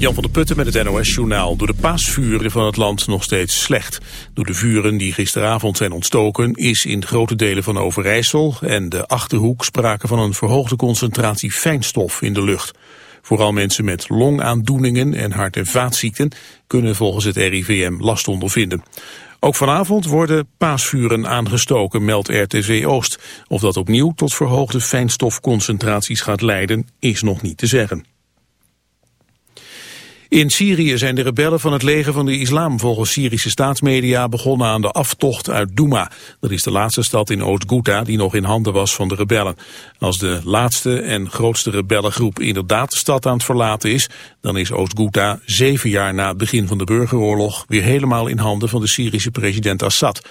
Jan van der Putten met het NOS-journaal. Door de paasvuren van het land nog steeds slecht. Door de vuren die gisteravond zijn ontstoken... is in grote delen van Overijssel en de Achterhoek... sprake van een verhoogde concentratie fijnstof in de lucht. Vooral mensen met longaandoeningen en hart- en vaatziekten... kunnen volgens het RIVM last ondervinden. Ook vanavond worden paasvuren aangestoken, meldt RTV Oost. Of dat opnieuw tot verhoogde fijnstofconcentraties gaat leiden, is nog niet te zeggen. In Syrië zijn de rebellen van het leger van de islam volgens Syrische staatsmedia begonnen aan de aftocht uit Douma. Dat is de laatste stad in Oost-Ghouta die nog in handen was van de rebellen. Als de laatste en grootste rebellengroep inderdaad de stad aan het verlaten is, dan is Oost-Ghouta zeven jaar na het begin van de burgeroorlog weer helemaal in handen van de Syrische president Assad.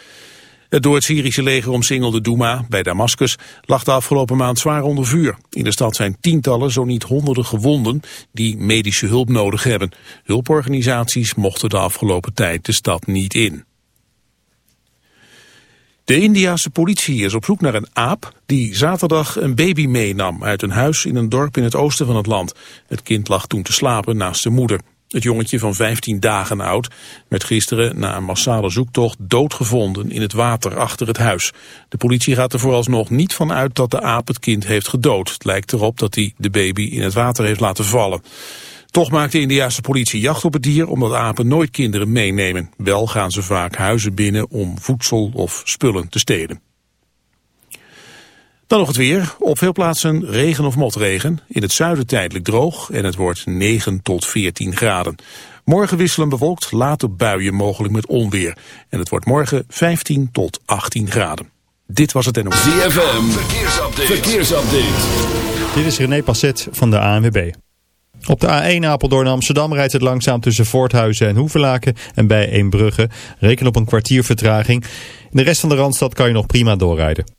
Het door het Syrische leger omsingelde Douma bij Damascus lag de afgelopen maand zwaar onder vuur. In de stad zijn tientallen, zo niet honderden gewonden die medische hulp nodig hebben. Hulporganisaties mochten de afgelopen tijd de stad niet in. De Indiase politie is op zoek naar een aap die zaterdag een baby meenam uit een huis in een dorp in het oosten van het land. Het kind lag toen te slapen naast de moeder. Het jongetje van 15 dagen oud werd gisteren na een massale zoektocht doodgevonden in het water achter het huis. De politie gaat er vooralsnog niet van uit dat de aap het kind heeft gedood. Het lijkt erop dat hij de baby in het water heeft laten vallen. Toch maakt de Indiase politie jacht op het dier omdat apen nooit kinderen meenemen. Wel gaan ze vaak huizen binnen om voedsel of spullen te stelen. Dan nog het weer. Op veel plaatsen regen of motregen. In het zuiden tijdelijk droog en het wordt 9 tot 14 graden. Morgen wisselen bewolkt, later buien mogelijk met onweer. En het wordt morgen 15 tot 18 graden. Dit was het NOS. ZFM, verkeersupdate. verkeersupdate. Dit is René Passet van de ANWB. Op de A1 Apeldoorn Amsterdam rijdt het langzaam tussen Voorthuizen en Hoevelaken en bij Eembrugge. Reken op een kwartier vertraging. In de rest van de Randstad kan je nog prima doorrijden.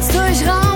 kurz durchraus.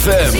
ZFM.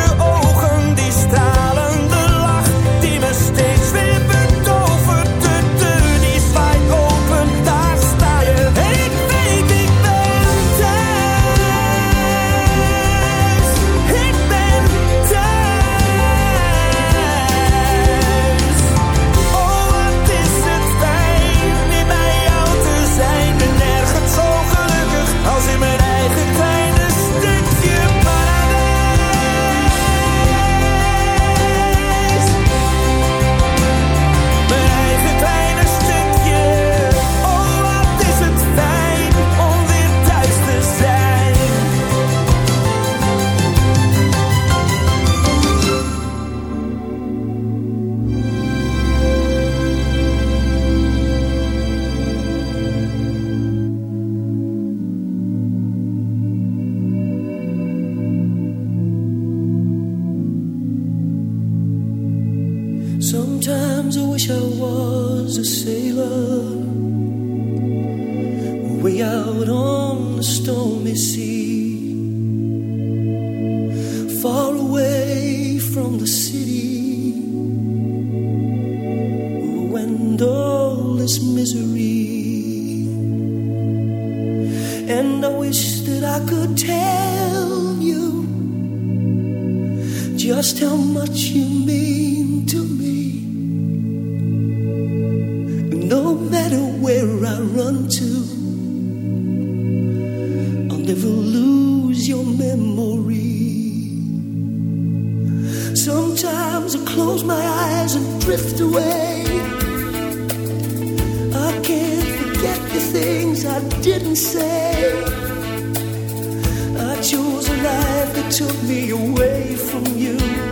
took me away from you.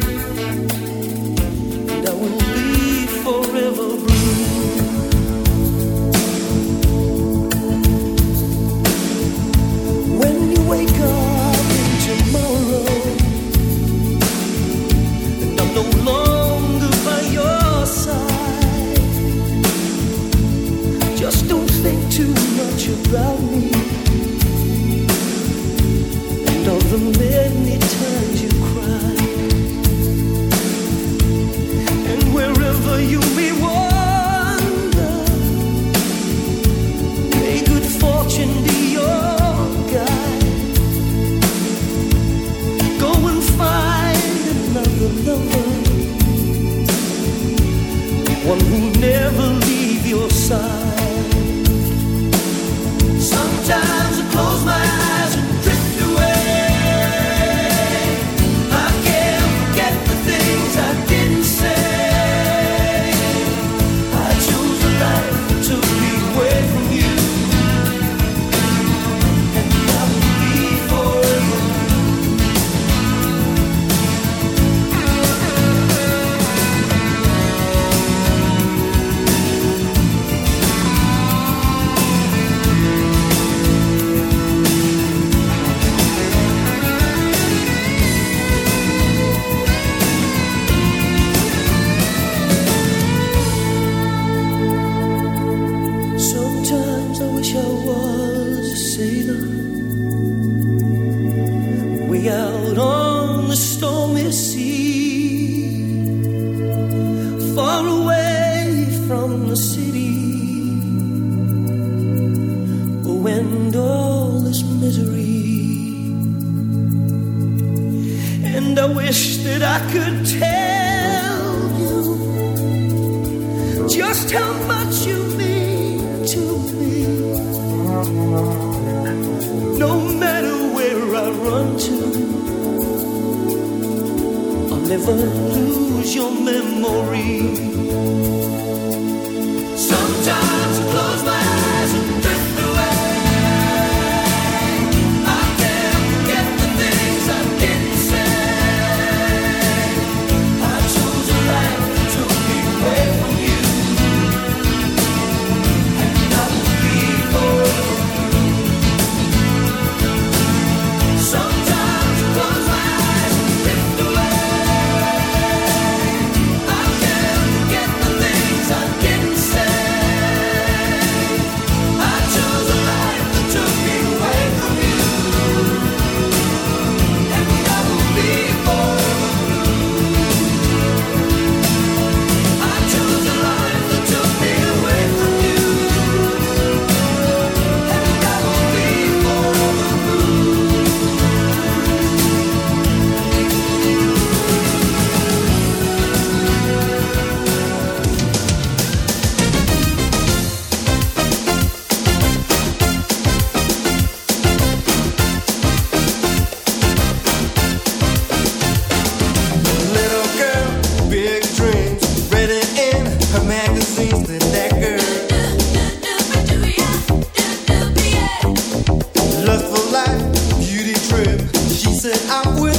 the city. Will all this misery. And I wish that I could tell you just how much you mean to me. No matter where I run to, I'll never lose your memory. said I would.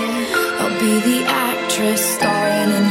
The actress starring in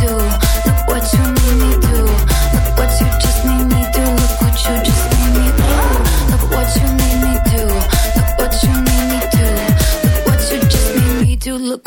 do.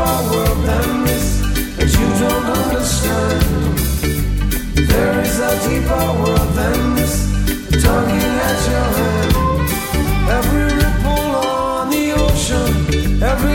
far world than this that you don't understand. There is a deeper world than this, tugging at your hand. Every ripple on the ocean, every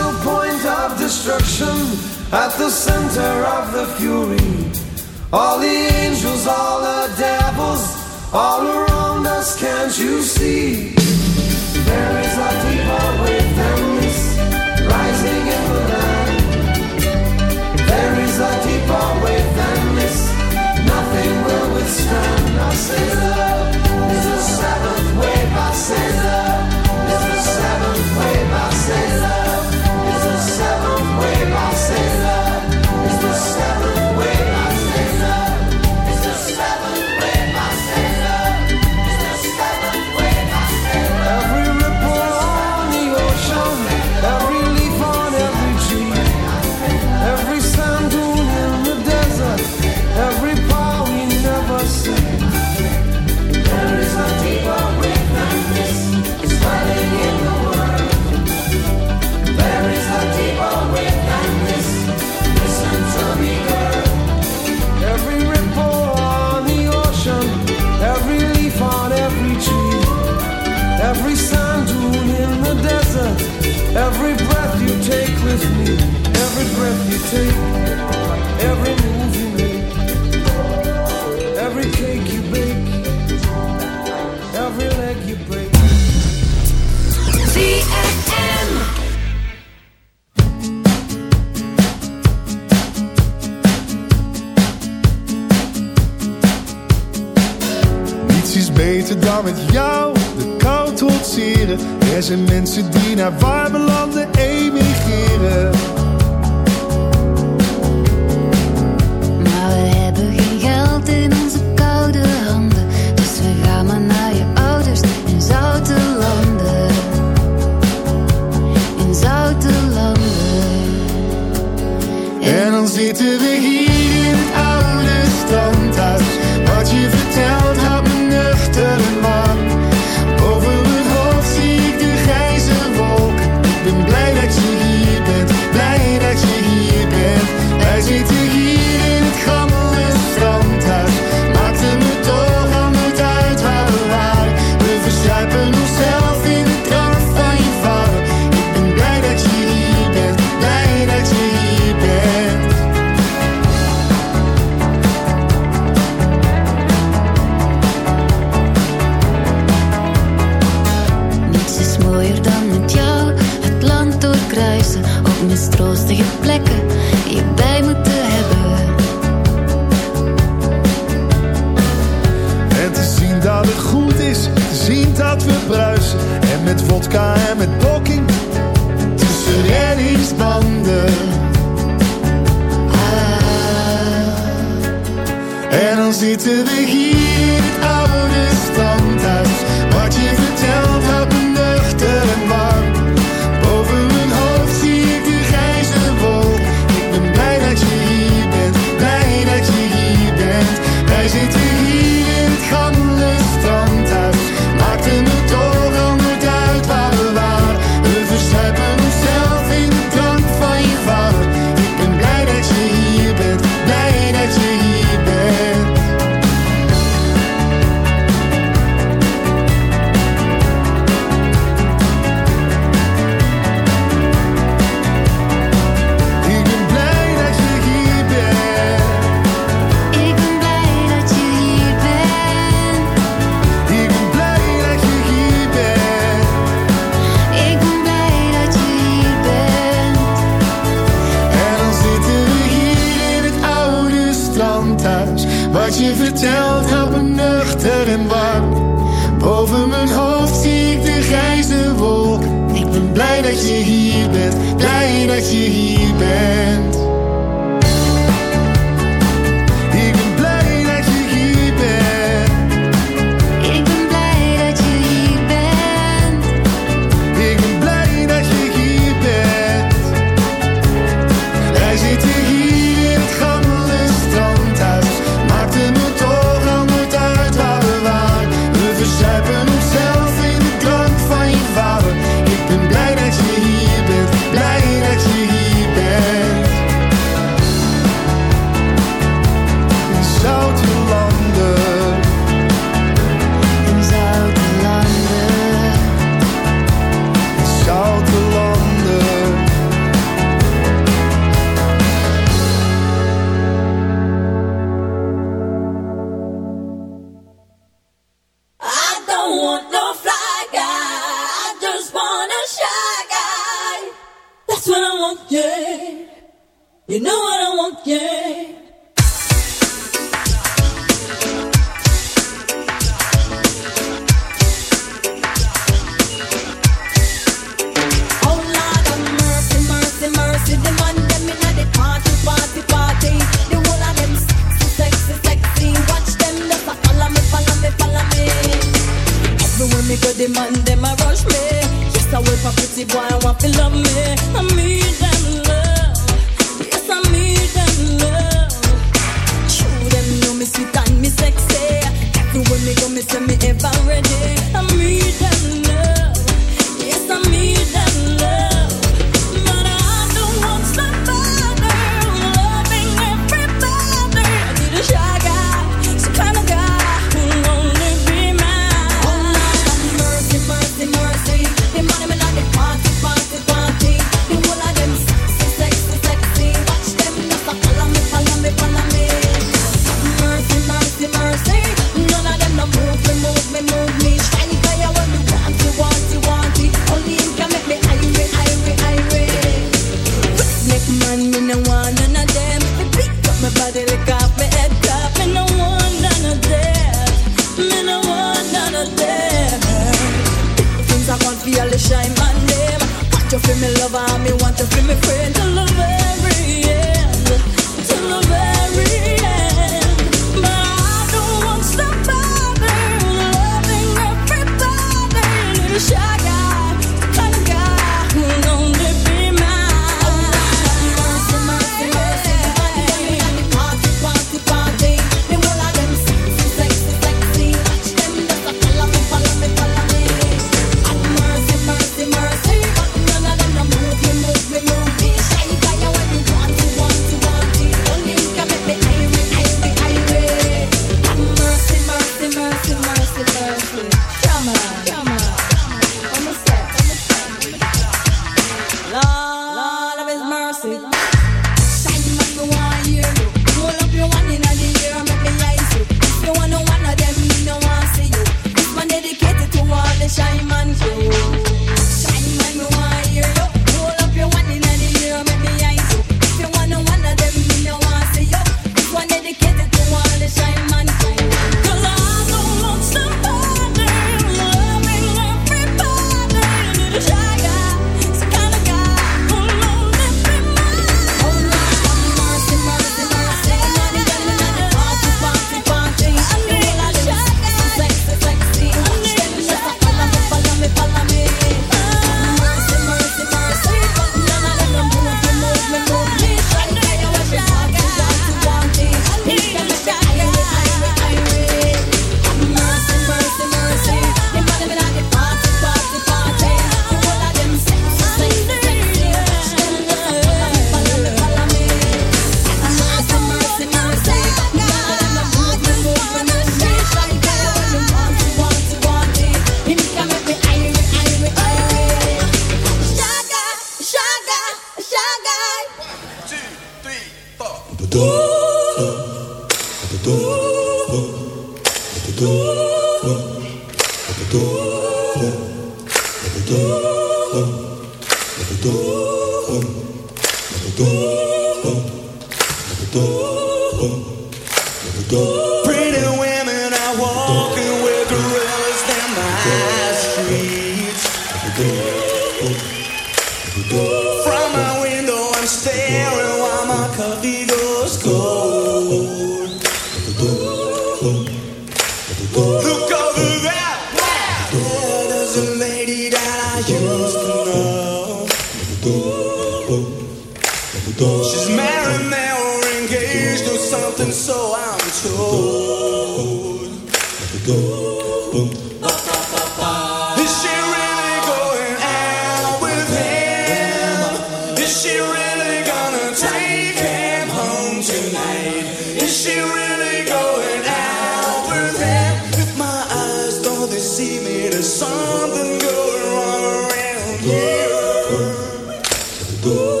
Ooh.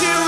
you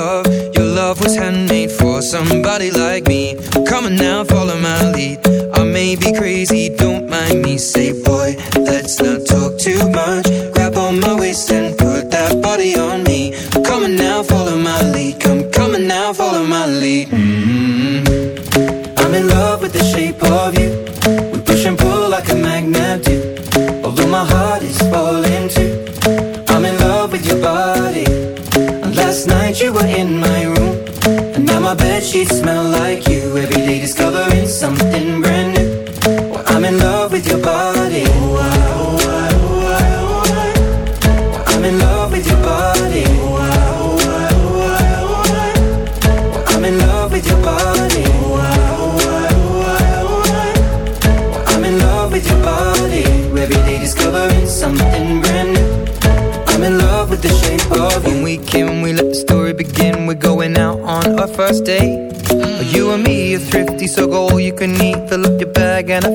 She smell like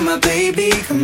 my baby, come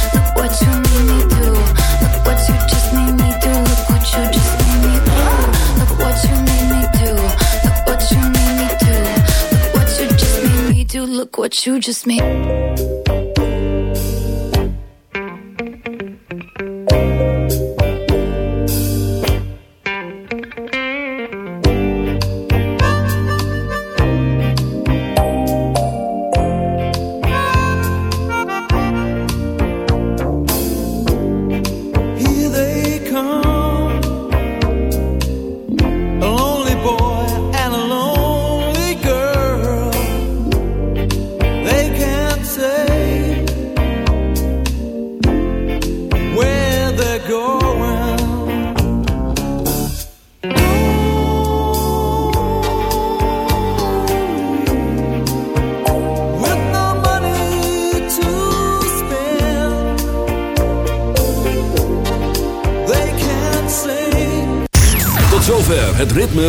What you just made.